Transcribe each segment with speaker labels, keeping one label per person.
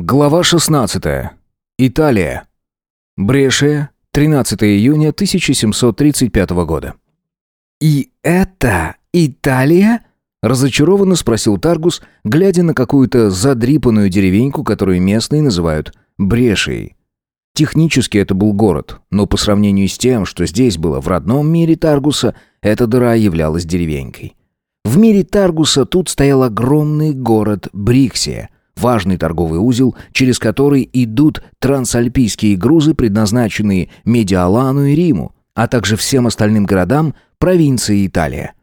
Speaker 1: Глава 16. Италия. Брешия, 13 июня 1735 года. «И это Италия?» – разочарованно спросил Таргус, глядя на какую-то задрипанную деревеньку, которую местные называют Брешией. Технически это был город, но по сравнению с тем, что здесь было в родном мире Таргуса, эта дыра являлась деревенькой. В мире Таргуса тут стоял огромный город Бриксия – важный торговый узел, через который идут трансальпийские грузы, предназначенные Медиалану и Риму, а также всем остальным городам провинции Италия.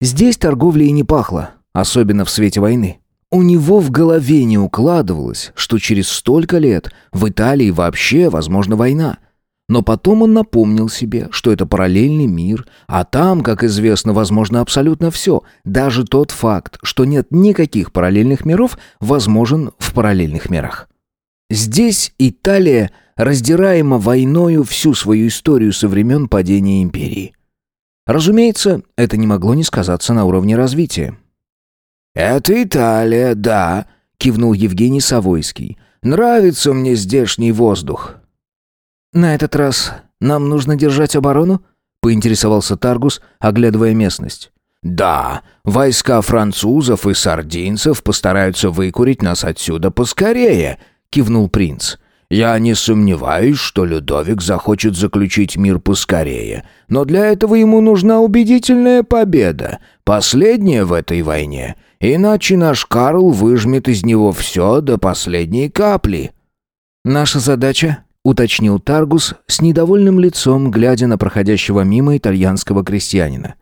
Speaker 1: Здесь торговля и не пахло, особенно в свете войны. У него в голове не укладывалось, что через столько лет в Италии вообще возможна война – но потом он напомнил себе, что это параллельный мир, а там, как известно, возможно абсолютно все. Даже тот факт, что нет никаких параллельных миров, возможен в параллельных мирах. Здесь Италия раздираема войною всю свою историю со времен падения империи. Разумеется, это не могло не сказаться на уровне развития.
Speaker 2: «Это Италия, да», — кивнул Евгений Савойский. «Нравится мне здешний воздух.
Speaker 1: «На этот раз нам нужно держать оборону?» — поинтересовался Таргус, оглядывая местность.
Speaker 2: «Да, войска французов и сардинцев постараются выкурить нас отсюда поскорее», — кивнул принц. «Я не сомневаюсь, что Людовик захочет заключить мир поскорее, но для этого ему нужна убедительная победа, последняя в этой войне, иначе наш Карл выжмет из него все до последней капли».
Speaker 1: «Наша задача уточнил Таргус с недовольным лицом, глядя на проходящего мимо итальянского крестьянина.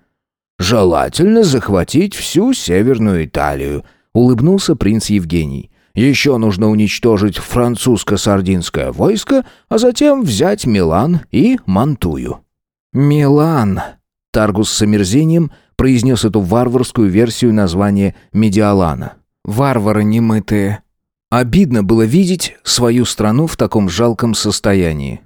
Speaker 2: «Желательно захватить всю Северную Италию», — улыбнулся принц Евгений. «Еще нужно уничтожить французско-сардинское войско, а затем взять Милан и Мантую».
Speaker 1: «Милан», — Таргус с омерзением произнес эту варварскую версию названия Медиалана. «Варвары немытые». Обидно было видеть свою страну в таком жалком состоянии.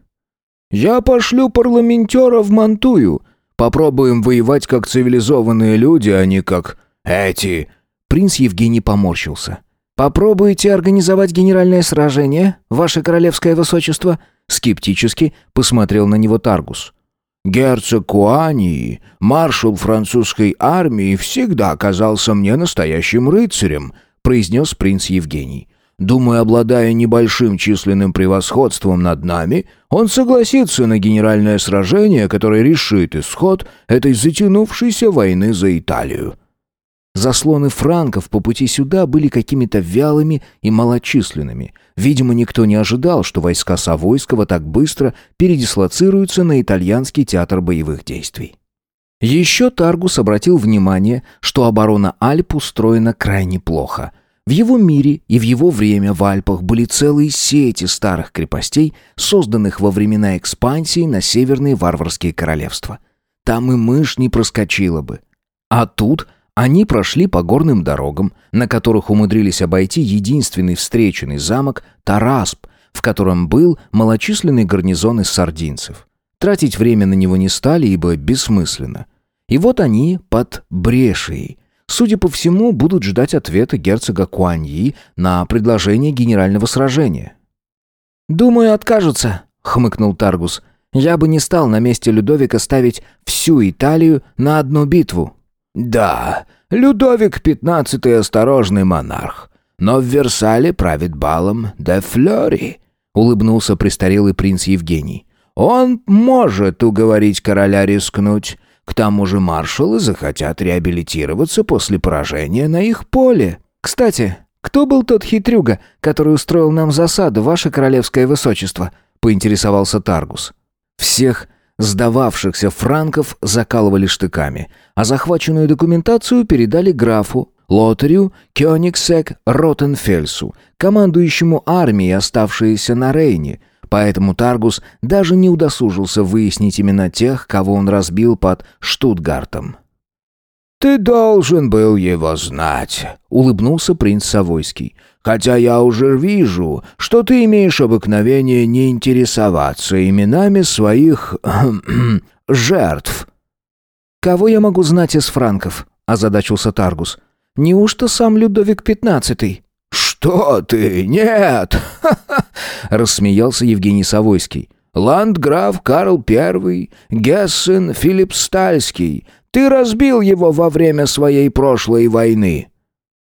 Speaker 2: «Я пошлю парламентера в Мантую. Попробуем воевать как цивилизованные люди, а не как эти...»
Speaker 1: Принц Евгений поморщился. «Попробуйте организовать генеральное сражение, ваше королевское высочество?» Скептически посмотрел на него Таргус.
Speaker 2: «Герцог Куании, маршал французской армии, всегда оказался мне настоящим рыцарем», произнес принц Евгений. Думаю, обладая небольшим численным превосходством над нами, он согласится на генеральное сражение, которое решит исход этой затянувшейся войны за Италию.
Speaker 1: Заслоны франков по пути сюда были какими-то вялыми и малочисленными. Видимо, никто не ожидал, что войска Савойского так быстро передислоцируются на итальянский театр боевых действий. Еще Таргус обратил внимание, что оборона Альп устроена крайне плохо – в его мире и в его время в Альпах были целые сети старых крепостей, созданных во времена экспансии на северные варварские королевства. Там и мышь не проскочила бы. А тут они прошли по горным дорогам, на которых умудрились обойти единственный встреченный замок Тарасп, в котором был малочисленный гарнизон из сардинцев. Тратить время на него не стали, ибо бессмысленно. И вот они под Брешией, Судя по всему, будут ждать ответа герцога Куаньи на предложение генерального сражения. «Думаю, откажутся», — хмыкнул Таргус. «Я бы не стал на месте Людовика ставить всю Италию на одну битву».
Speaker 2: «Да, Людовик XV осторожный монарх, но в Версале правит балом де Флори», — улыбнулся престарелый принц Евгений. «Он может уговорить короля рискнуть, к тому же маршалы захотят реабилитироваться после поражения на их поле.
Speaker 1: Кстати, кто был тот хитрюга, который устроил нам засаду, ваше королевское высочество? поинтересовался Таргус. Всех сдававшихся франков закалывали штыками, а захваченную документацию передали графу Лотарю Кёнигсек Ротенфельсу, командующему армией, оставшейся на Рейне, Поэтому Таргус даже не удосужился выяснить именно тех, кого он разбил под Штутгартом.
Speaker 2: «Ты должен был его знать», — улыбнулся принц Савойский. «Хотя я уже вижу, что ты имеешь обыкновение не интересоваться именами своих... жертв».
Speaker 1: «Кого я могу знать из франков?» — озадачился Таргус. «Неужто сам Людовик XV?»
Speaker 2: «Что ты? Нет!» — рассмеялся Евгений Савойский. «Ландграф Карл I, Гессен Филипп Стальский. Ты разбил его во время своей прошлой войны».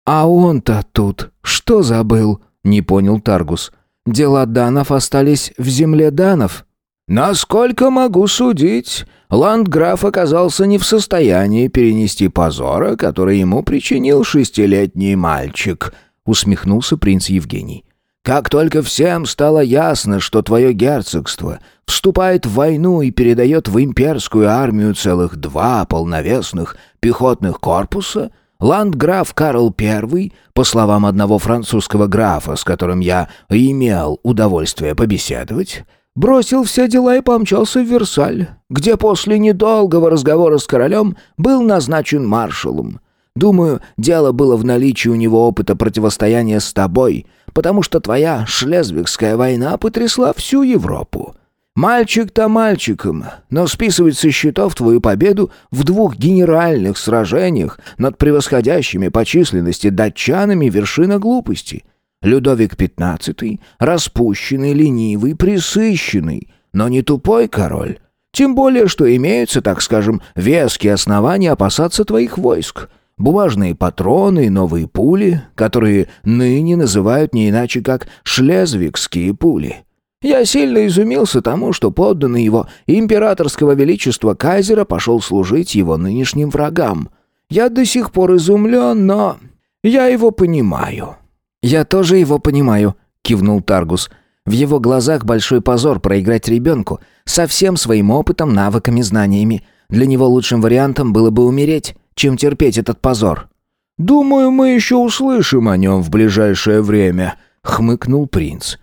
Speaker 1: «А он-то тут что забыл?» — не понял Таргус. «Дела данов остались в земле данов».
Speaker 2: «Насколько могу судить, ландграф оказался не в состоянии перенести позора, который ему причинил шестилетний мальчик», — усмехнулся принц Евгений. «Как только всем стало ясно, что твое герцогство вступает в войну и передает в имперскую армию целых два полновесных пехотных корпуса, ландграф Карл I, по словам одного французского графа, с которым я имел удовольствие побеседовать, бросил все дела и помчался в Версаль, где после недолгого разговора с королем был назначен маршалом. Думаю, дело было в наличии у него опыта противостояния с тобой, потому что твоя Шлезвигская война потрясла всю Европу. Мальчик-то мальчиком, но списывать со счетов твою победу в двух генеральных сражениях над превосходящими по численности датчанами вершина глупости — Людовик XV — распущенный, ленивый, присыщенный, но не тупой король. Тем более, что имеются, так скажем, веские основания опасаться твоих войск. Бумажные патроны и новые пули, которые ныне называют не иначе как «шлезвигские пули». Я сильно изумился тому, что подданный его императорского величества Кайзера пошел служить его нынешним врагам. Я до сих пор изумлен, но я его понимаю.
Speaker 1: «Я тоже его понимаю», — кивнул Таргус. «В его глазах большой позор проиграть ребенку со всем своим опытом, навыками, знаниями. Для него лучшим вариантом было бы умереть, чем терпеть этот позор».
Speaker 2: «Думаю, мы еще услышим о нем в ближайшее время», — хмыкнул принц.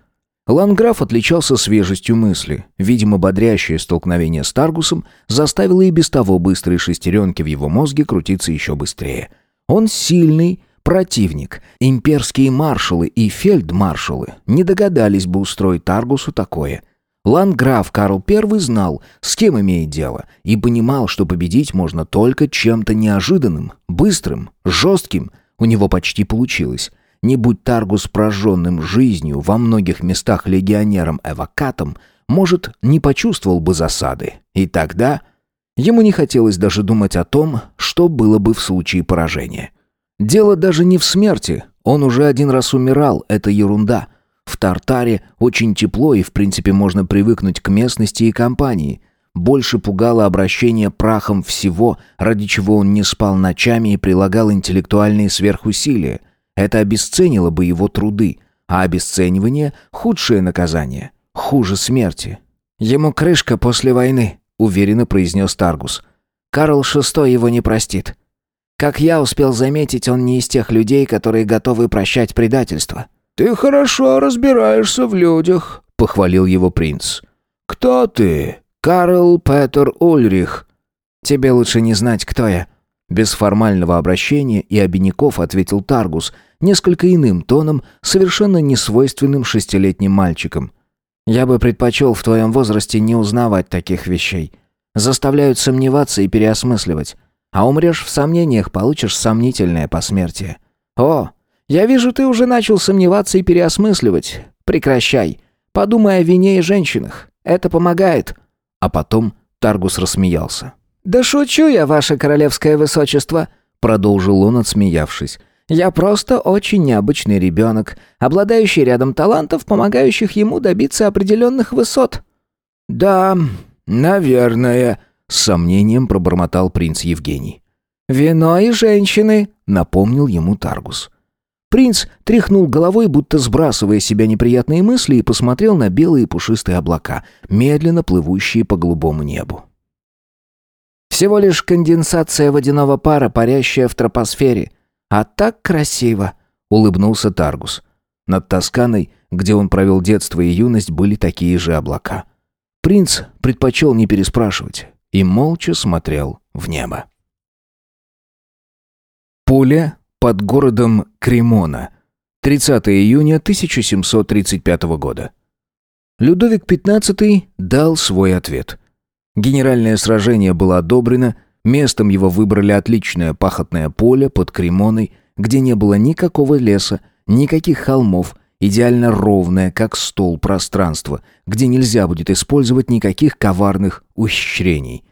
Speaker 1: Ланграф отличался свежестью мысли. Видимо, бодрящее столкновение с Таргусом заставило и без того быстрые шестеренки в его мозге крутиться еще быстрее. Он сильный, Противник, имперские маршалы и фельдмаршалы не догадались бы устроить Таргусу такое. Ланграф Карл I знал, с кем имеет дело, и понимал, что победить можно только чем-то неожиданным, быстрым, жестким. У него почти получилось. Не будь Таргус прожженным жизнью во многих местах легионером-эвакатом, может, не почувствовал бы засады. И тогда ему не хотелось даже думать о том, что было бы в случае поражения. Дело даже не в смерти. Он уже один раз умирал, это ерунда. В Тартаре очень тепло и, в принципе, можно привыкнуть к местности и компании. Больше пугало обращение прахом всего, ради чего он не спал ночами и прилагал интеллектуальные сверхусилия. Это обесценило бы его труды, а обесценивание – худшее наказание, хуже смерти. «Ему крышка после войны», – уверенно произнес Таргус. «Карл VI его не простит». Как я успел заметить, он не из тех людей, которые готовы прощать предательство.
Speaker 2: «Ты хорошо разбираешься в людях», — похвалил его принц. «Кто ты?» «Карл Петер Ульрих».
Speaker 1: «Тебе лучше не знать, кто я». Без формального обращения и обиняков ответил Таргус, несколько иным тоном, совершенно несвойственным шестилетним мальчикам. «Я бы предпочел в твоем возрасте не узнавать таких вещей. Заставляют сомневаться и переосмысливать. А умрешь в сомнениях, получишь сомнительное посмертие. О, я вижу, ты уже начал сомневаться и переосмысливать. Прекращай. Подумай о вине и женщинах. Это помогает. А потом Таргус рассмеялся. «Да шучу я, ваше королевское высочество», — продолжил он, отсмеявшись. «Я просто очень необычный ребенок, обладающий рядом талантов, помогающих ему добиться определенных высот».
Speaker 2: «Да, наверное», с сомнением пробормотал принц Евгений.
Speaker 1: «Вино и женщины», — напомнил ему Таргус. Принц тряхнул головой, будто сбрасывая с себя неприятные мысли, и посмотрел на белые пушистые облака, медленно плывущие по голубому небу. «Всего лишь конденсация водяного пара, парящая в тропосфере. А так красиво!» — улыбнулся Таргус. Над Тосканой, где он провел детство и юность, были такие же облака. Принц предпочел не переспрашивать и молча смотрел в небо. Поле под городом Кремона. 30 июня 1735 года. Людовик XV дал свой ответ. Генеральное сражение было одобрено, местом его выбрали отличное пахотное поле под Кремоной, где не было никакого леса, Никаких холмов, идеально ровное, как стол, пространство, где нельзя будет использовать никаких коварных ухищрений.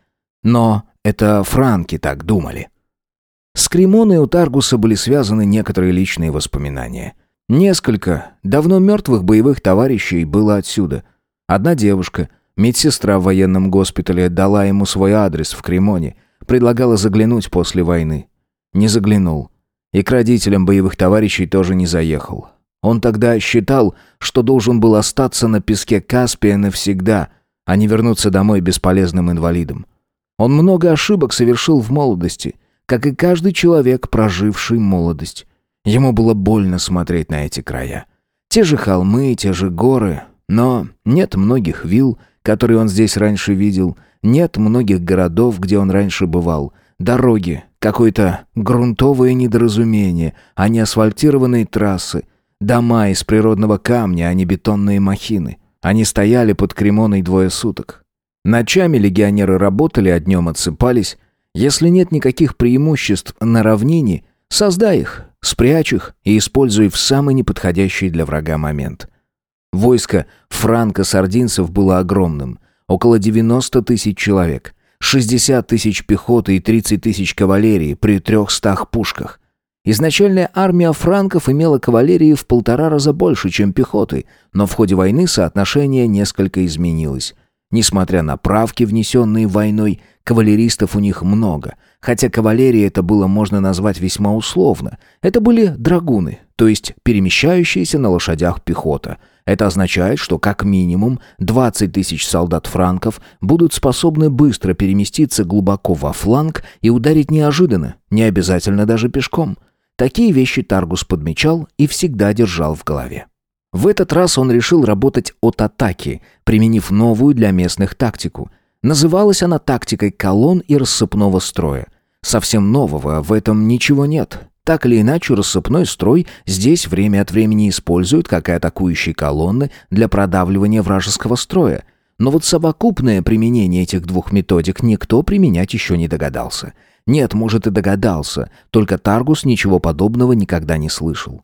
Speaker 1: Но это франки так думали. С Кремоной у Таргуса были связаны некоторые личные воспоминания. Несколько давно мертвых боевых товарищей было отсюда. Одна девушка, медсестра в военном госпитале, дала ему свой адрес в Кремоне, предлагала заглянуть после войны. Не заглянул. И к родителям боевых товарищей тоже не заехал. Он тогда считал, что должен был остаться на песке Каспия навсегда, а не вернуться домой бесполезным инвалидом. Он много ошибок совершил в молодости, как и каждый человек, проживший молодость. Ему было больно смотреть на эти края. Те же холмы, те же горы, но нет многих вилл, которые он здесь раньше видел, нет многих городов, где он раньше бывал, дороги, какое-то грунтовое недоразумение, а не асфальтированные трассы, дома из природного камня, а не бетонные махины. Они стояли под Кремоной двое суток. Ночами легионеры работали, а днем отсыпались. Если нет никаких преимуществ на равнине, создай их, спрячь их и используй в самый неподходящий для врага момент. Войско франко-сардинцев было огромным, около 90 тысяч человек, 60 тысяч пехоты и 30 тысяч кавалерии при трехстах пушках. Изначальная армия франков имела кавалерии в полтора раза больше, чем пехоты, но в ходе войны соотношение несколько изменилось. Несмотря на правки, внесенные войной, кавалеристов у них много. Хотя кавалерия это было можно назвать весьма условно. Это были драгуны, то есть перемещающиеся на лошадях пехота. Это означает, что как минимум 20 тысяч солдат франков будут способны быстро переместиться глубоко во фланг и ударить неожиданно, не обязательно даже пешком. Такие вещи Таргус подмечал и всегда держал в голове. В этот раз он решил работать от атаки, применив новую для местных тактику. Называлась она тактикой колонн и рассыпного строя. Совсем нового в этом ничего нет. Так или иначе, рассыпной строй здесь время от времени используют, как и атакующие колонны, для продавливания вражеского строя. Но вот совокупное применение этих двух методик никто применять еще не догадался. Нет, может и догадался, только Таргус ничего подобного никогда не слышал.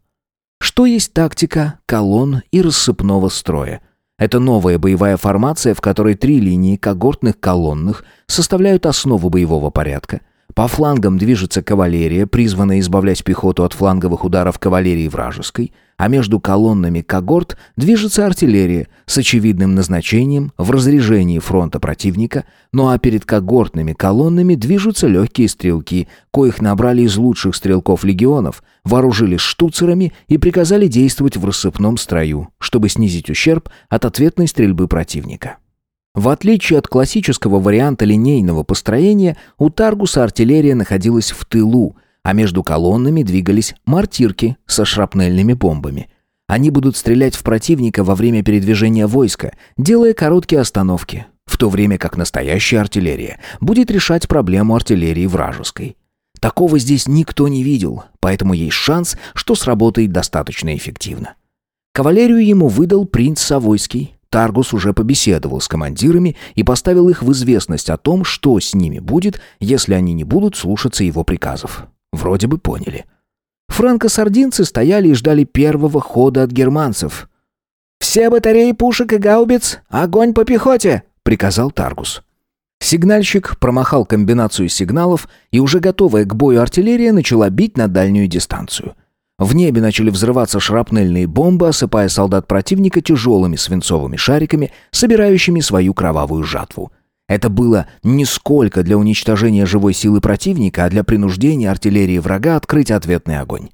Speaker 1: Что есть тактика колонн и рассыпного строя? Это новая боевая формация, в которой три линии когортных колонных составляют основу боевого порядка. По флангам движется кавалерия, призванная избавлять пехоту от фланговых ударов кавалерии вражеской – а между колоннами когорт движется артиллерия с очевидным назначением в разрежении фронта противника, ну а перед когортными колоннами движутся легкие стрелки, коих набрали из лучших стрелков легионов, вооружились штуцерами и приказали действовать в рассыпном строю, чтобы снизить ущерб от ответной стрельбы противника. В отличие от классического варианта линейного построения, у Таргуса артиллерия находилась в тылу – а между колоннами двигались мортирки со шрапнельными бомбами. Они будут стрелять в противника во время передвижения войска, делая короткие остановки, в то время как настоящая артиллерия будет решать проблему артиллерии вражеской. Такого здесь никто не видел, поэтому есть шанс, что сработает достаточно эффективно. Кавалерию ему выдал принц Савойский. Таргус уже побеседовал с командирами и поставил их в известность о том, что с ними будет, если они не будут слушаться его приказов. Вроде бы поняли. Франко-сардинцы стояли и ждали первого хода от германцев. «Все батареи пушек и гаубиц! Огонь по пехоте!» — приказал Таргус. Сигнальщик промахал комбинацию сигналов, и уже готовая к бою артиллерия начала бить на дальнюю дистанцию. В небе начали взрываться шрапнельные бомбы, осыпая солдат противника тяжелыми свинцовыми шариками, собирающими свою кровавую жатву. Это было не сколько для уничтожения живой силы противника, а для принуждения артиллерии врага открыть ответный огонь.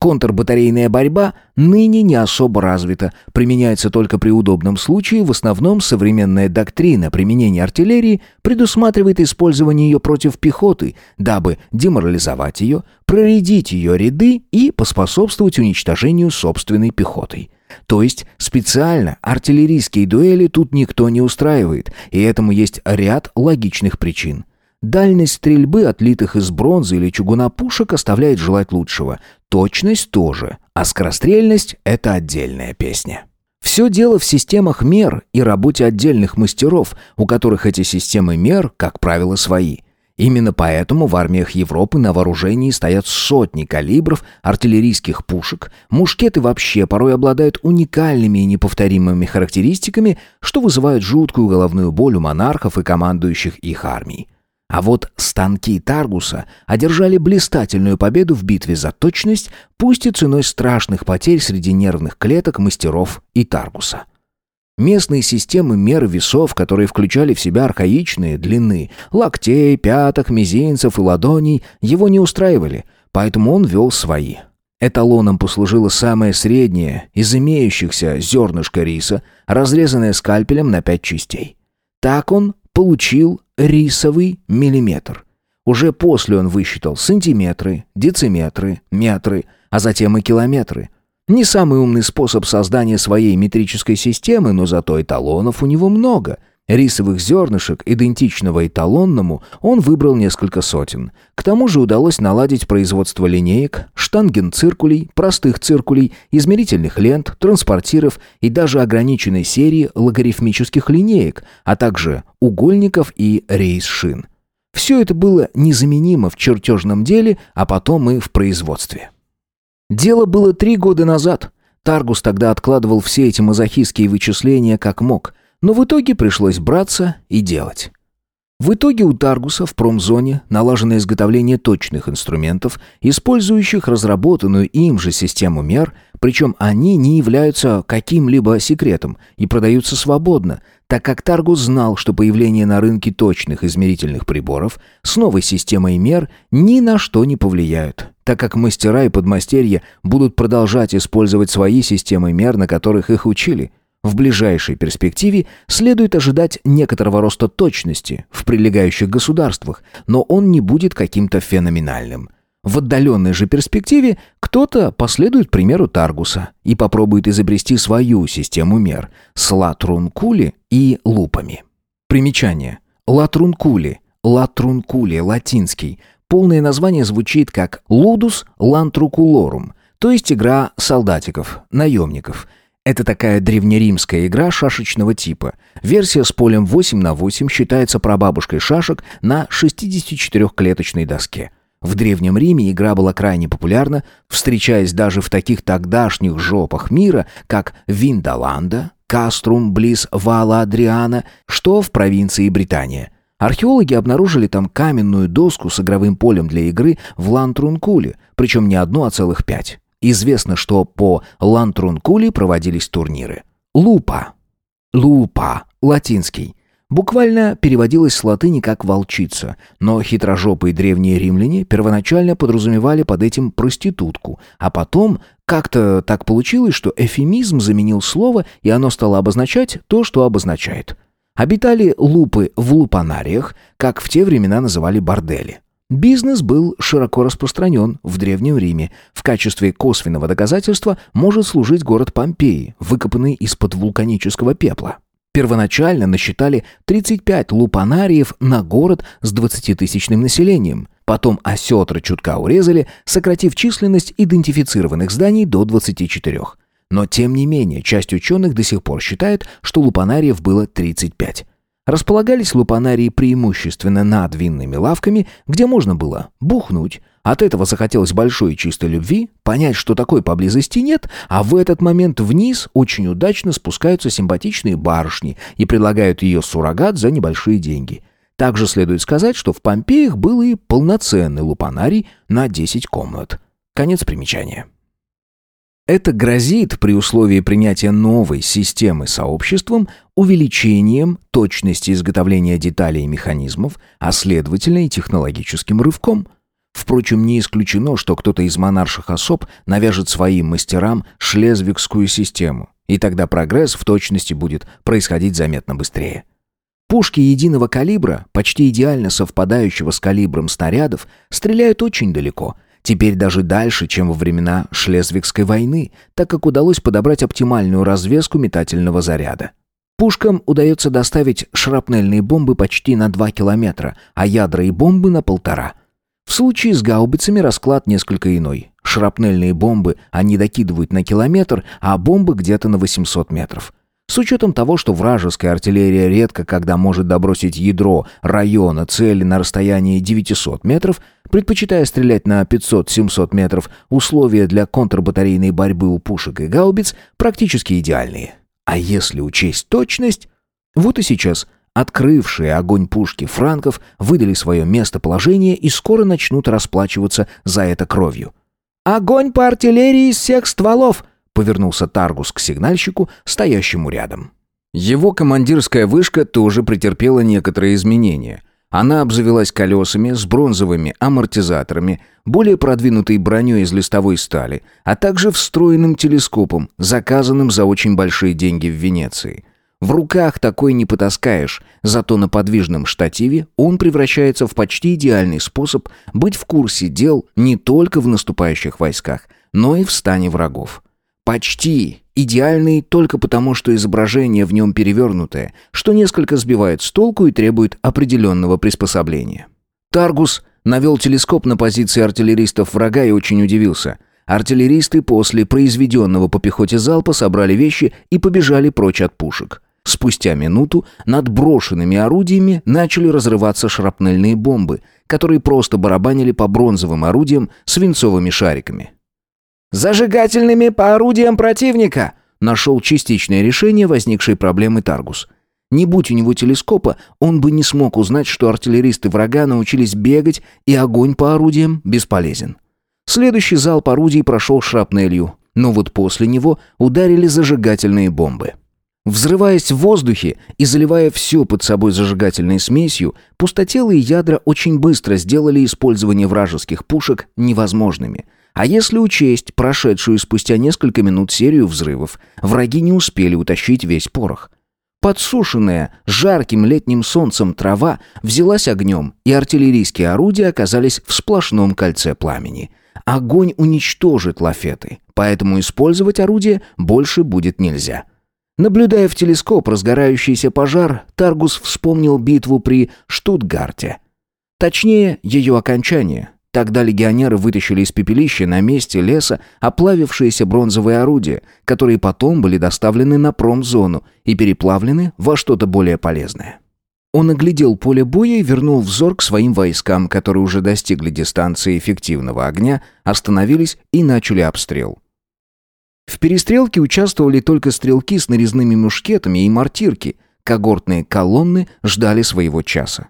Speaker 1: Контрбатарейная борьба ныне не особо развита, применяется только при удобном случае, в основном современная доктрина применения артиллерии предусматривает использование ее против пехоты, дабы деморализовать ее, проредить ее ряды и поспособствовать уничтожению собственной пехотой. То есть специально артиллерийские дуэли тут никто не устраивает, и этому есть ряд логичных причин. Дальность стрельбы, отлитых из бронзы или чугуна пушек, оставляет желать лучшего. Точность тоже, а скорострельность – это отдельная песня. Все дело в системах мер и работе отдельных мастеров, у которых эти системы мер, как правило, свои. Именно поэтому в армиях Европы на вооружении стоят сотни калибров артиллерийских пушек, мушкеты вообще порой обладают уникальными и неповторимыми характеристиками, что вызывает жуткую головную боль у монархов и командующих их армий. А вот станки Таргуса одержали блистательную победу в битве за точность, пусть и ценой страшных потерь среди нервных клеток мастеров и Таргуса. Местные системы мер весов, которые включали в себя архаичные длины локтей, пяток, мизинцев и ладоней, его не устраивали, поэтому он вел свои. Эталоном послужило самое среднее из имеющихся зернышко риса, разрезанное скальпелем на пять частей. Так он получил рисовый миллиметр. Уже после он высчитал сантиметры, дециметры, метры, а затем и километры. Не самый умный способ создания своей метрической системы, но зато эталонов у него много. Рисовых зернышек, идентичного эталонному, он выбрал несколько сотен. К тому же удалось наладить производство линеек, штангенциркулей, простых циркулей, измерительных лент, транспортиров и даже ограниченной серии логарифмических линеек, а также угольников и рейс-шин. Все это было незаменимо в чертежном деле, а потом и в производстве. Дело было три года назад. Таргус тогда откладывал все эти мазохистские вычисления как мог, но в итоге пришлось браться и делать. В итоге у Таргуса в промзоне налажено изготовление точных инструментов, использующих разработанную им же систему мер, причем они не являются каким-либо секретом и продаются свободно, так как Таргус знал, что появление на рынке точных измерительных приборов с новой системой мер ни на что не повлияют, так как мастера и подмастерья будут продолжать использовать свои системы мер, на которых их учили – в ближайшей перспективе следует ожидать некоторого роста точности в прилегающих государствах, но он не будет каким-то феноменальным. В отдаленной же перспективе кто-то последует примеру Таргуса и попробует изобрести свою систему мер с латрункули и лупами. Примечание. Латрункули. Латрункули, латинский. Полное название звучит как «Ludus Lantruculorum», то есть игра солдатиков, наемников – это такая древнеримская игра шашечного типа. Версия с полем 8 на 8 считается прабабушкой шашек на 64-клеточной доске. В Древнем Риме игра была крайне популярна, встречаясь даже в таких тогдашних жопах мира, как Виндоланда, Каструм близ Вала Адриана, что в провинции Британия. Археологи обнаружили там каменную доску с игровым полем для игры в Лантрункуле, причем не одну, а целых пять. Известно, что по Лантрункули проводились турниры. Лупа. Лупа. Латинский. Буквально переводилось с латыни как «волчица», но хитрожопые древние римляне первоначально подразумевали под этим проститутку, а потом как-то так получилось, что эфемизм заменил слово, и оно стало обозначать то, что обозначает. Обитали лупы в лупанариях, как в те времена называли бордели. Бизнес был широко распространен в Древнем Риме. В качестве косвенного доказательства может служить город Помпеи, выкопанный из-под вулканического пепла. Первоначально насчитали 35 лупанариев на город с 20-тысячным населением. Потом осетры чутка урезали, сократив численность идентифицированных зданий до 24. Но тем не менее, часть ученых до сих пор считает, что лупанариев было 35. Располагались лупанарии преимущественно над винными лавками, где можно было бухнуть. От этого захотелось большой и чистой любви, понять, что такой поблизости нет, а в этот момент вниз очень удачно спускаются симпатичные барышни и предлагают ее суррогат за небольшие деньги. Также следует сказать, что в Помпеях был и полноценный лупанарий на 10 комнат. Конец примечания. Это грозит при условии принятия новой системы сообществом увеличением точности изготовления деталей и механизмов, а следовательно и технологическим рывком. Впрочем, не исключено, что кто-то из монарших особ навяжет своим мастерам шлезвигскую систему, и тогда прогресс в точности будет происходить заметно быстрее. Пушки единого калибра, почти идеально совпадающего с калибром снарядов, стреляют очень далеко – Теперь даже дальше, чем во времена Шлезвигской войны, так как удалось подобрать оптимальную развеску метательного заряда. Пушкам удается доставить шрапнельные бомбы почти на 2 километра, а ядра и бомбы на полтора. В случае с гаубицами расклад несколько иной. Шрапнельные бомбы они докидывают на километр, а бомбы где-то на 800 метров. С учетом того, что вражеская артиллерия редко когда может добросить ядро района цели на расстоянии 900 метров, предпочитая стрелять на 500-700 метров, условия для контрбатарейной борьбы у пушек и гаубиц практически идеальные. А если учесть точность... Вот и сейчас открывшие огонь пушки франков выдали свое местоположение и скоро начнут расплачиваться за это кровью. «Огонь по артиллерии из всех стволов!» Повернулся Таргус к сигнальщику, стоящему рядом. Его командирская вышка тоже претерпела некоторые изменения. Она обзавелась колесами с бронзовыми амортизаторами, более продвинутой броней из листовой стали, а также встроенным телескопом, заказанным за очень большие деньги в Венеции. В руках такой не потаскаешь, зато на подвижном штативе он превращается в почти идеальный способ быть в курсе дел не только в наступающих войсках, но и в стане врагов. Почти идеальный только потому, что изображение в нем перевернутое, что несколько сбивает с толку и требует определенного приспособления. Таргус навел телескоп на позиции артиллеристов врага и очень удивился. Артиллеристы после произведенного по пехоте залпа собрали вещи и побежали прочь от пушек. Спустя минуту над брошенными орудиями начали разрываться шрапнельные бомбы, которые просто барабанили по бронзовым орудиям свинцовыми шариками. «Зажигательными по орудиям противника!» Нашел частичное решение возникшей проблемы Таргус. Не будь у него телескопа, он бы не смог узнать, что артиллеристы врага научились бегать, и огонь по орудиям бесполезен. Следующий залп орудий прошел шрапнелью, но вот после него ударили зажигательные бомбы. Взрываясь в воздухе и заливая все под собой зажигательной смесью, пустотелые ядра очень быстро сделали использование вражеских пушек невозможными – а если учесть прошедшую спустя несколько минут серию взрывов, враги не успели утащить весь порох. Подсушенная жарким летним солнцем трава взялась огнем, и артиллерийские орудия оказались в сплошном кольце пламени. Огонь уничтожит лафеты, поэтому использовать орудие больше будет нельзя. Наблюдая в телескоп разгорающийся пожар, Таргус вспомнил битву при Штутгарте. Точнее, ее окончание, Тогда легионеры вытащили из пепелища на месте леса оплавившиеся бронзовые орудия, которые потом были доставлены на промзону и переплавлены во что-то более полезное. Он оглядел поле боя и вернул взор к своим войскам, которые уже достигли дистанции эффективного огня, остановились и начали обстрел. В перестрелке участвовали только стрелки с нарезными мушкетами и мортирки. Когортные колонны ждали своего часа.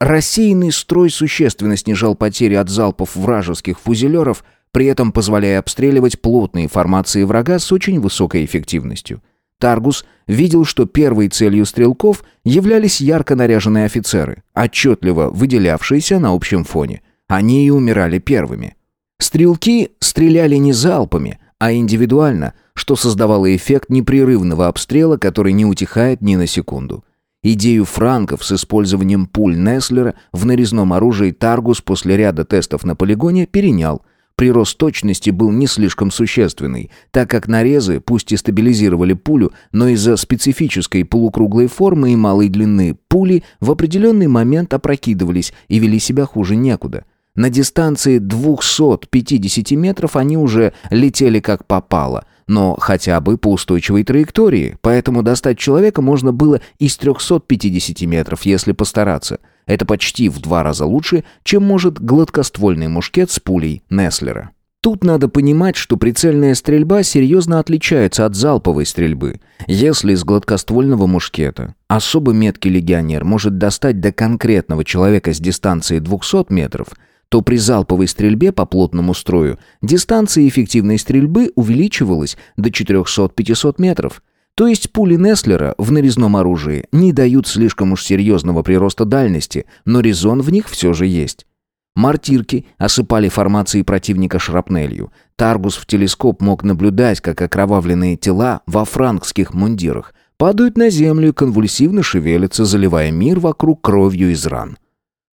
Speaker 1: Рассеянный строй существенно снижал потери от залпов вражеских фузелеров, при этом позволяя обстреливать плотные формации врага с очень высокой эффективностью. Таргус видел, что первой целью стрелков являлись ярко наряженные офицеры, отчетливо выделявшиеся на общем фоне. Они и умирали первыми. Стрелки стреляли не залпами, а индивидуально, что создавало эффект непрерывного обстрела, который не утихает ни на секунду. Идею франков с использованием пуль Неслера в нарезном оружии Таргус после ряда тестов на полигоне перенял. Прирост точности был не слишком существенный, так как нарезы пусть и стабилизировали пулю, но из-за специфической полукруглой формы и малой длины пули в определенный момент опрокидывались и вели себя хуже некуда. На дистанции 250 метров они уже летели как попало – но хотя бы по устойчивой траектории, поэтому достать человека можно было из 350 метров, если постараться. Это почти в два раза лучше, чем может гладкоствольный мушкет с пулей Неслера. Тут надо понимать, что прицельная стрельба серьезно отличается от залповой стрельбы. Если из гладкоствольного мушкета особо меткий легионер может достать до конкретного человека с дистанции 200 метров – то при залповой стрельбе по плотному строю дистанция эффективной стрельбы увеличивалась до 400-500 метров. То есть пули Неслера в нарезном оружии не дают слишком уж серьезного прироста дальности, но резон в них все же есть. Мортирки осыпали формации противника шрапнелью. Таргус в телескоп мог наблюдать, как окровавленные тела во франкских мундирах падают на землю и конвульсивно шевелятся, заливая мир вокруг кровью из ран.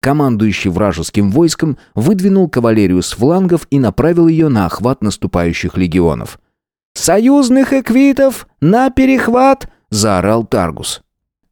Speaker 1: Командующий вражеским войском выдвинул кавалерию с флангов и направил ее на охват наступающих легионов. «Союзных эквитов на перехват!» – заорал Таргус.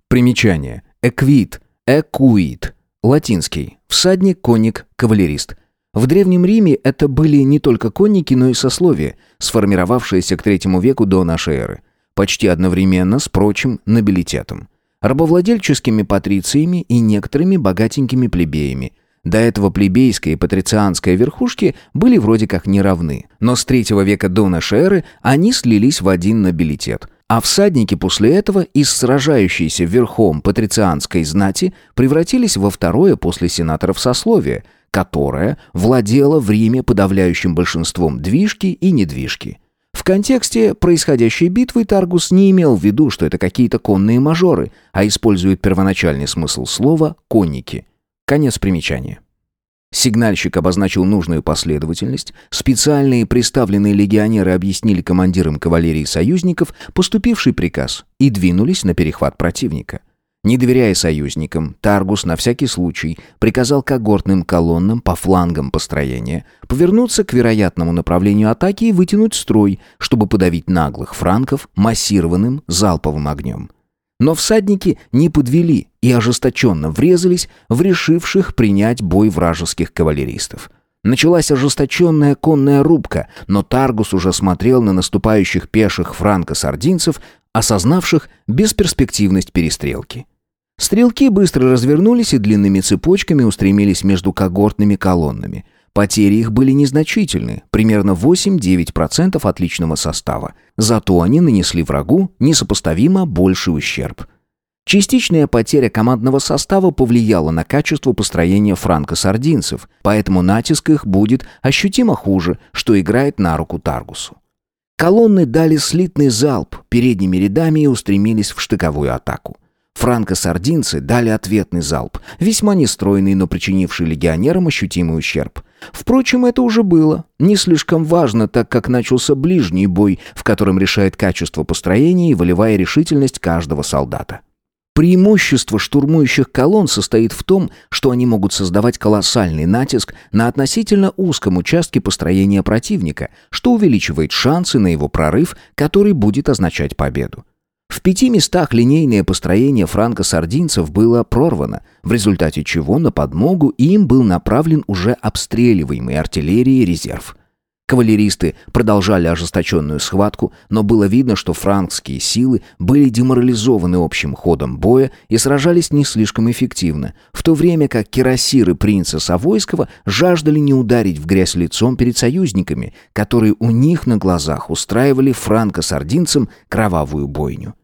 Speaker 1: Примечание. Эквит. Экуит. Латинский. Всадник, конник, кавалерист. В Древнем Риме это были не только конники, но и сословия, сформировавшиеся к третьему веку до нашей эры. почти одновременно с прочим нобилитетом. Рабовладельческими патрициями и некоторыми богатенькими плебеями. До этого плебейская и патрицианская верхушки были вроде как не равны, но с третьего века до нашей эры они слились в один нобилитет – а всадники после этого из сражающейся верхом патрицианской знати превратились во второе после сенаторов сословие, которое владело в Риме подавляющим большинством движки и недвижки. В контексте происходящей битвы Таргус не имел в виду, что это какие-то конные мажоры, а использует первоначальный смысл слова «конники». Конец примечания. Сигнальщик обозначил нужную последовательность, специальные приставленные легионеры объяснили командирам кавалерии союзников поступивший приказ и двинулись на перехват противника. Не доверяя союзникам, Таргус на всякий случай приказал когортным колоннам по флангам построения повернуться к вероятному направлению атаки и вытянуть строй, чтобы подавить наглых франков массированным залповым огнем. Но всадники не подвели и ожесточенно врезались в решивших принять бой вражеских кавалеристов. Началась ожесточенная конная рубка, но Таргус уже смотрел на наступающих пеших франко-сардинцев, осознавших бесперспективность перестрелки. Стрелки быстро развернулись и длинными цепочками устремились между когортными колоннами – Потери их были незначительны, примерно 8-9% от личного состава. Зато они нанесли врагу несопоставимо больший ущерб. Частичная потеря командного состава повлияла на качество построения франко-сардинцев, поэтому натиск их будет ощутимо хуже, что играет на руку Таргусу. Колонны дали слитный залп передними рядами и устремились в штыковую атаку. Франко-сардинцы дали ответный залп, весьма нестройный, но причинивший легионерам ощутимый ущерб. Впрочем, это уже было. Не слишком важно, так как начался ближний бой, в котором решает качество построения и волевая решительность каждого солдата. Преимущество штурмующих колонн состоит в том, что они могут создавать колоссальный натиск на относительно узком участке построения противника, что увеличивает шансы на его прорыв, который будет означать победу. В пяти местах линейное построение франко-сардинцев было прорвано, в результате чего на подмогу им был направлен уже обстреливаемый артиллерией резерв. Кавалеристы продолжали ожесточенную схватку, но было видно, что франкские силы были деморализованы общим ходом боя и сражались не слишком эффективно, в то время как кирасиры принца Савойского жаждали не ударить в грязь лицом перед союзниками, которые у них на глазах устраивали франко-сардинцам кровавую бойню.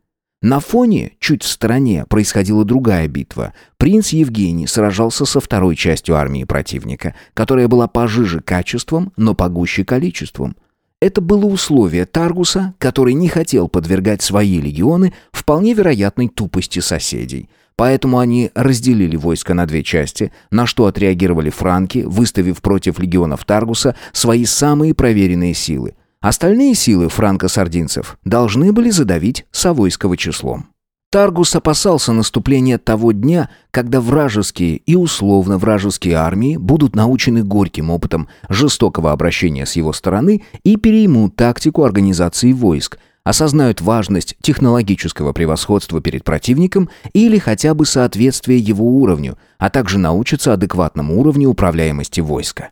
Speaker 1: На фоне, чуть в стороне, происходила другая битва. Принц Евгений сражался со второй частью армии противника, которая была пожиже качеством, но погуще количеством. Это было условие Таргуса, который не хотел подвергать свои легионы вполне вероятной тупости соседей. Поэтому они разделили войско на две части, на что отреагировали франки, выставив против легионов Таргуса свои самые проверенные силы – Остальные силы франко-сардинцев должны были задавить Савойского числом. Таргус опасался наступления того дня, когда вражеские и условно вражеские армии будут научены горьким опытом жестокого обращения с его стороны и переймут тактику организации войск, осознают важность технологического превосходства перед противником или хотя бы соответствие его уровню, а также научатся адекватному уровню управляемости войска.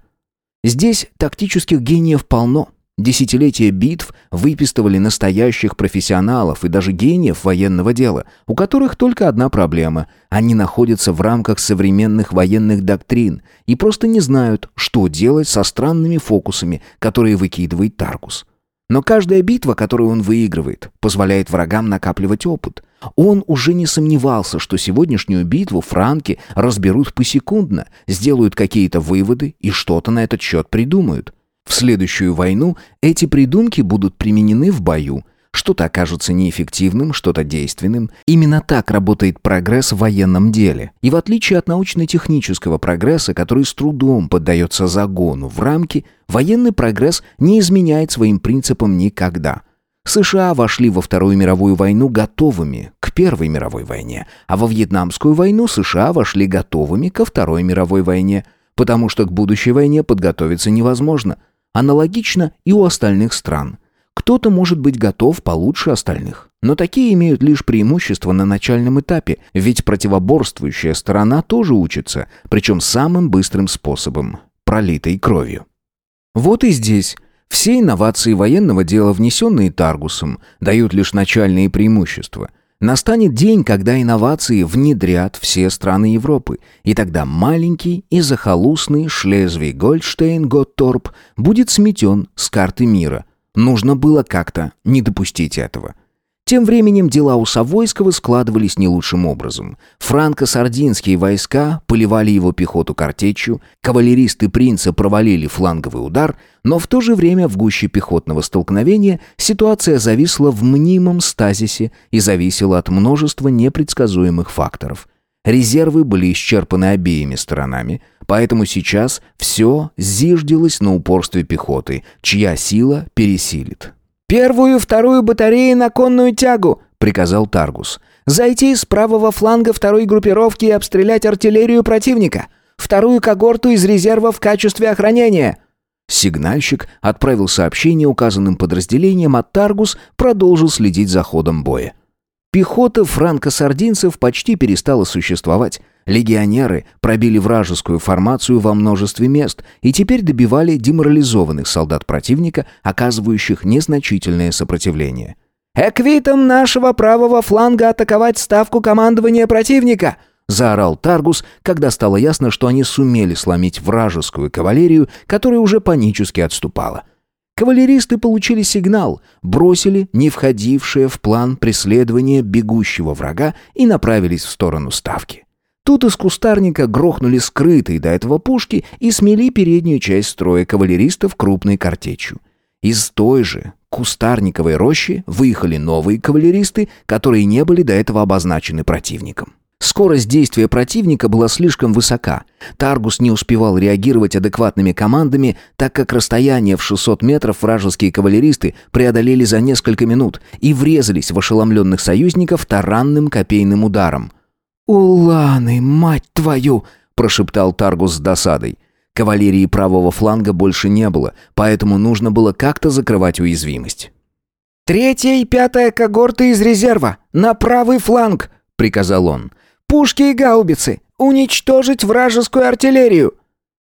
Speaker 1: Здесь тактических гениев полно – Десятилетия битв выпистывали настоящих профессионалов и даже гениев военного дела, у которых только одна проблема – они находятся в рамках современных военных доктрин и просто не знают, что делать со странными фокусами, которые выкидывает Таргус. Но каждая битва, которую он выигрывает, позволяет врагам накапливать опыт. Он уже не сомневался, что сегодняшнюю битву франки разберут посекундно, сделают какие-то выводы и что-то на этот счет придумают – в следующую войну эти придумки будут применены в бою. Что-то окажется неэффективным, что-то действенным. Именно так работает прогресс в военном деле. И в отличие от научно-технического прогресса, который с трудом поддается загону в рамки, военный прогресс не изменяет своим принципам никогда. США вошли во Вторую мировую войну готовыми к Первой мировой войне, а во Вьетнамскую войну США вошли готовыми ко Второй мировой войне, потому что к будущей войне подготовиться невозможно – Аналогично и у остальных стран. Кто-то может быть готов получше остальных. Но такие имеют лишь преимущество на начальном этапе, ведь противоборствующая сторона тоже учится, причем самым быстрым способом – пролитой кровью. Вот и здесь Все инновации военного дела, внесенные Таргусом, дают лишь начальные преимущества. Настанет день, когда инновации внедрят все страны Европы, и тогда маленький и захолустный Шлезвиг-Гольдштейн-Готторп будет сметен с карты мира. Нужно было как-то не допустить этого. Тем временем дела у Савойского складывались не лучшим образом. Франко-сардинские войска поливали его пехоту картечью, кавалеристы принца провалили фланговый удар, но в то же время в гуще пехотного столкновения ситуация зависла в мнимом стазисе и зависела от множества непредсказуемых факторов. Резервы были исчерпаны обеими сторонами, поэтому сейчас все зиждилось на упорстве пехоты, чья сила пересилит.
Speaker 3: «Первую, вторую батареи на конную тягу!» — приказал Таргус. «Зайти с правого фланга второй группировки и обстрелять артиллерию противника! Вторую когорту из резерва в качестве охранения!»
Speaker 1: Сигнальщик отправил сообщение указанным подразделениям, а Таргус продолжил следить за ходом боя. Пехота франко-сардинцев почти перестала существовать. Легионеры пробили вражескую формацию во множестве мест и теперь добивали деморализованных солдат противника, оказывающих незначительное сопротивление.
Speaker 3: «Эквитом нашего правого фланга атаковать ставку командования противника!» заорал Таргус, когда стало ясно, что они сумели сломить вражескую кавалерию, которая уже панически отступала. Кавалеристы получили сигнал, бросили не входившее в план преследования бегущего врага и направились в сторону ставки. Тут из кустарника грохнули скрытые до этого пушки и смели переднюю часть строя кавалеристов крупной картечью. Из той же кустарниковой рощи выехали новые кавалеристы, которые не были до этого обозначены противником. Скорость действия противника была слишком высока. Таргус не успевал реагировать адекватными командами, так как расстояние в 600 метров вражеские кавалеристы преодолели за несколько минут и врезались в ошеломленных союзников таранным копейным ударом – «Уланы, мать твою!» – прошептал Таргус с досадой.
Speaker 1: Кавалерии правого фланга больше не было, поэтому нужно было как-то закрывать уязвимость.
Speaker 3: «Третья и пятая когорты из резерва! На правый фланг!» – приказал он. «Пушки и гаубицы! Уничтожить вражескую артиллерию!»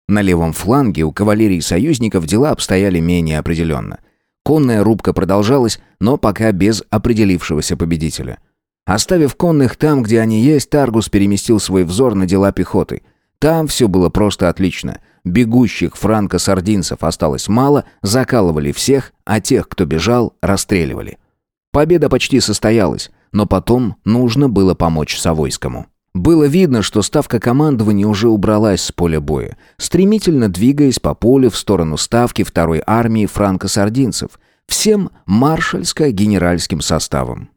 Speaker 1: На левом фланге у кавалерии союзников дела обстояли менее определенно. Конная рубка продолжалась, но пока без определившегося победителя – Оставив конных там, где они есть, Таргус переместил свой взор на дела пехоты. Там все было просто отлично. Бегущих франко-сардинцев осталось мало, закалывали всех, а тех, кто бежал, расстреливали. Победа почти состоялась, но потом нужно было помочь Савойскому. Было видно, что ставка командования уже убралась с поля боя, стремительно двигаясь по полю в сторону ставки второй армии франко-сардинцев, всем маршальско-генеральским составом.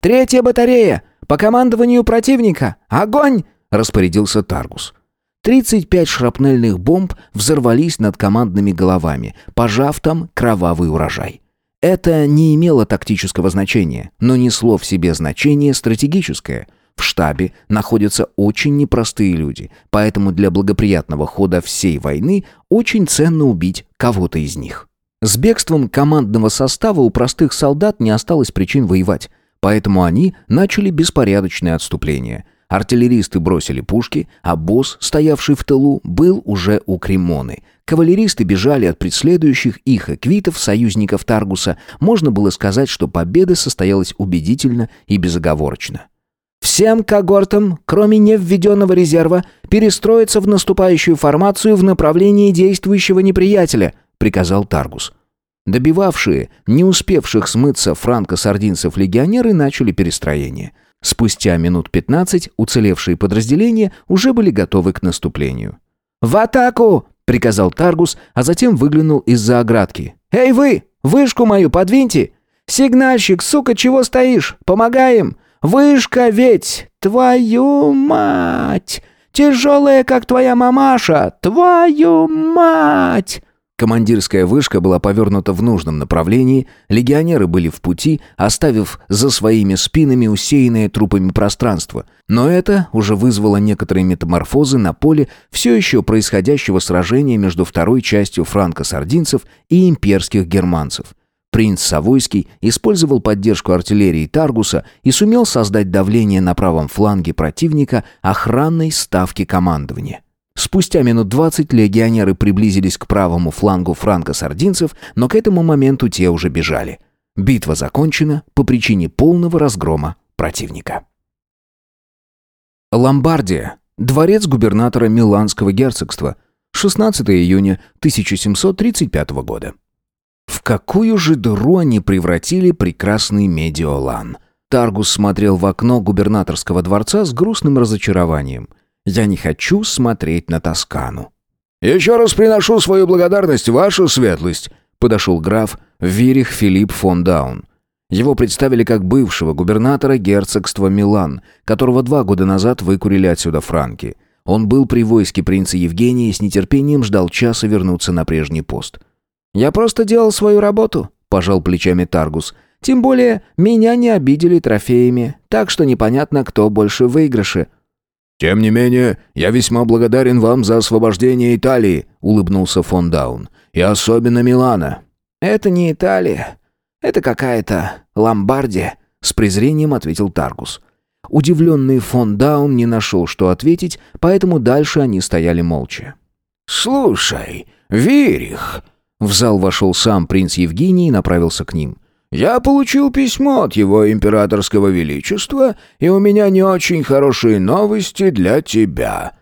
Speaker 3: «Третья батарея! По командованию противника! Огонь!» — распорядился Таргус.
Speaker 1: 35 шрапнельных бомб взорвались над командными головами, пожав там кровавый урожай. Это не имело тактического значения, но несло в себе значение стратегическое. В штабе находятся очень непростые люди, поэтому для благоприятного хода всей войны очень ценно убить кого-то из них. С бегством командного состава у простых солдат не осталось причин воевать. Поэтому они начали беспорядочное отступление. Артиллеристы бросили пушки, а босс, стоявший в тылу, был уже у Кремоны. Кавалеристы бежали от преследующих их эквитов, союзников Таргуса. Можно было сказать, что победа состоялась убедительно и безоговорочно.
Speaker 3: «Всем когортам, кроме невведенного резерва, перестроиться в наступающую формацию в направлении действующего неприятеля», — приказал Таргус.
Speaker 1: Добивавшие, не успевших смыться франко-сардинцев легионеры начали перестроение. Спустя минут 15 уцелевшие подразделения уже были готовы к наступлению.
Speaker 3: «В атаку!» — приказал Таргус, а затем выглянул из-за оградки. «Эй вы! Вышку мою подвиньте! Сигнальщик, сука, чего стоишь? Помогаем! Вышка ведь! Твою мать! Тяжелая, как твоя мамаша! Твою мать!»
Speaker 1: Командирская вышка была повернута в нужном направлении, легионеры были в пути, оставив за своими спинами усеянное трупами пространство. Но это уже вызвало некоторые метаморфозы на поле все еще происходящего сражения между второй частью франко-сардинцев и имперских германцев. Принц Савойский использовал поддержку артиллерии Таргуса и сумел создать давление на правом фланге противника охранной ставки командования. Спустя минут двадцать легионеры приблизились к правому флангу франко-сардинцев, но к этому моменту те уже бежали. Битва закончена по причине полного разгрома противника. Ломбардия. Дворец губернатора Миланского герцогства. 16 июня 1735 года. В какую же дыру они превратили прекрасный Медиолан? Таргус смотрел в окно губернаторского дворца с грустным разочарованием. «Я не хочу смотреть на Тоскану».
Speaker 2: «Еще раз приношу свою благодарность, ваша светлость», — подошел граф
Speaker 1: Вирих Филипп фон Даун. Его представили как бывшего губернатора герцогства Милан, которого два года назад выкурили отсюда франки. Он был при войске принца Евгения и с нетерпением ждал часа вернуться на прежний пост. «Я просто делал свою работу», — пожал плечами Таргус. «Тем более меня не обидели трофеями, так что непонятно, кто больше в выигрыше».
Speaker 2: «Тем не менее, я весьма благодарен вам за освобождение Италии», — улыбнулся фон Даун. «И особенно Милана».
Speaker 3: «Это не Италия. Это какая-то Ломбардия», — с презрением ответил Таргус.
Speaker 1: Удивленный фон Даун не нашел, что ответить, поэтому дальше они стояли молча.
Speaker 2: «Слушай, Верих!» В зал вошел сам принц Евгений и направился к ним. «Я получил письмо от его императорского величества, и у меня не очень хорошие новости для тебя».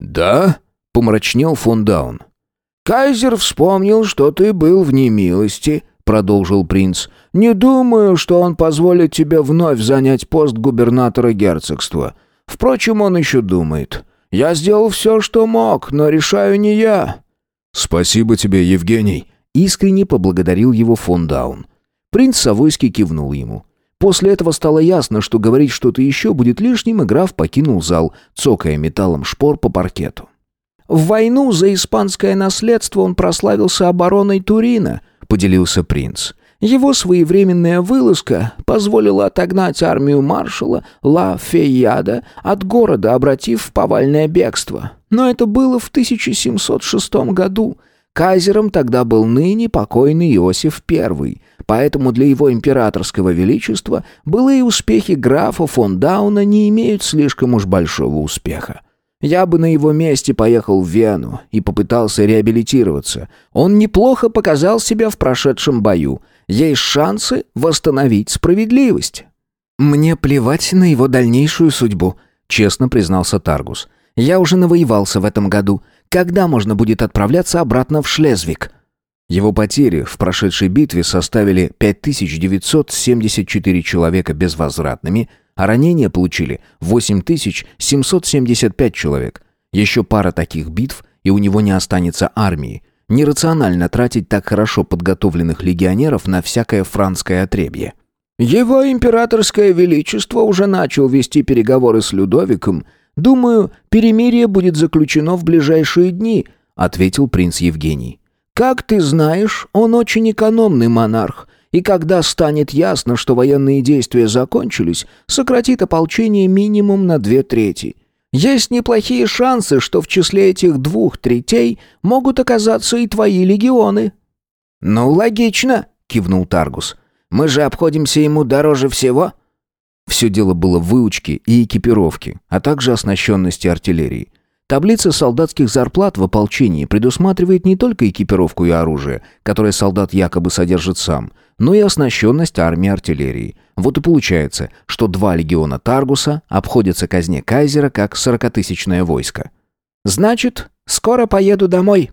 Speaker 1: «Да?» — помрачнел фон Даун.
Speaker 2: «Кайзер вспомнил, что ты был в немилости», — продолжил принц. «Не думаю, что он позволит тебе вновь занять пост губернатора герцогства. Впрочем, он еще думает. Я сделал все, что мог, но решаю не я».
Speaker 1: «Спасибо тебе, Евгений», — искренне поблагодарил его фон Даун. Принц Савойский кивнул ему. После этого стало ясно, что говорить что-то еще будет лишним, и граф покинул зал, цокая металлом шпор по паркету.
Speaker 3: В войну за испанское наследство он прославился обороной Турина, поделился принц. Его своевременная вылазка позволила отогнать армию маршала Ла Фейяда от города, обратив в повальное бегство. Но это было в 1706 году. Кайзером тогда был ныне покойный Иосиф I, поэтому для его императорского величества былые успехи графа фон Дауна не имеют слишком уж большого успеха. Я бы на его месте поехал в Вену и попытался реабилитироваться. Он неплохо показал себя в прошедшем бою. Есть шансы восстановить справедливость.
Speaker 1: Мне плевать на его дальнейшую судьбу, честно признался Таргус. Я уже навоевался в этом году. Когда можно будет отправляться обратно в Шлезвик? Его потери в прошедшей битве составили 5974 человека безвозвратными, а ранения получили 8775 человек. Еще пара таких битв, и у него не останется армии. Нерационально тратить так хорошо подготовленных легионеров на всякое францкое отребье.
Speaker 3: «Его императорское величество уже начал вести переговоры с Людовиком. Думаю, перемирие будет заключено в ближайшие дни», — ответил принц Евгений. «Как ты знаешь, он очень экономный монарх, и когда станет ясно, что военные действия закончились, сократит ополчение минимум на две трети. Есть неплохие шансы, что в числе этих двух третей могут оказаться и твои легионы».
Speaker 2: «Ну, логично», — кивнул Таргус. «Мы же обходимся ему дороже всего».
Speaker 1: Все дело было в выучке и экипировке, а также оснащенности артиллерии. Таблица солдатских зарплат в ополчении предусматривает не только экипировку и оружие, которое солдат якобы содержит сам, но и оснащенность армии артиллерии. Вот и получается, что два легиона Таргуса обходятся казне Кайзера как сорокатысячное войско.
Speaker 3: «Значит, скоро поеду домой»,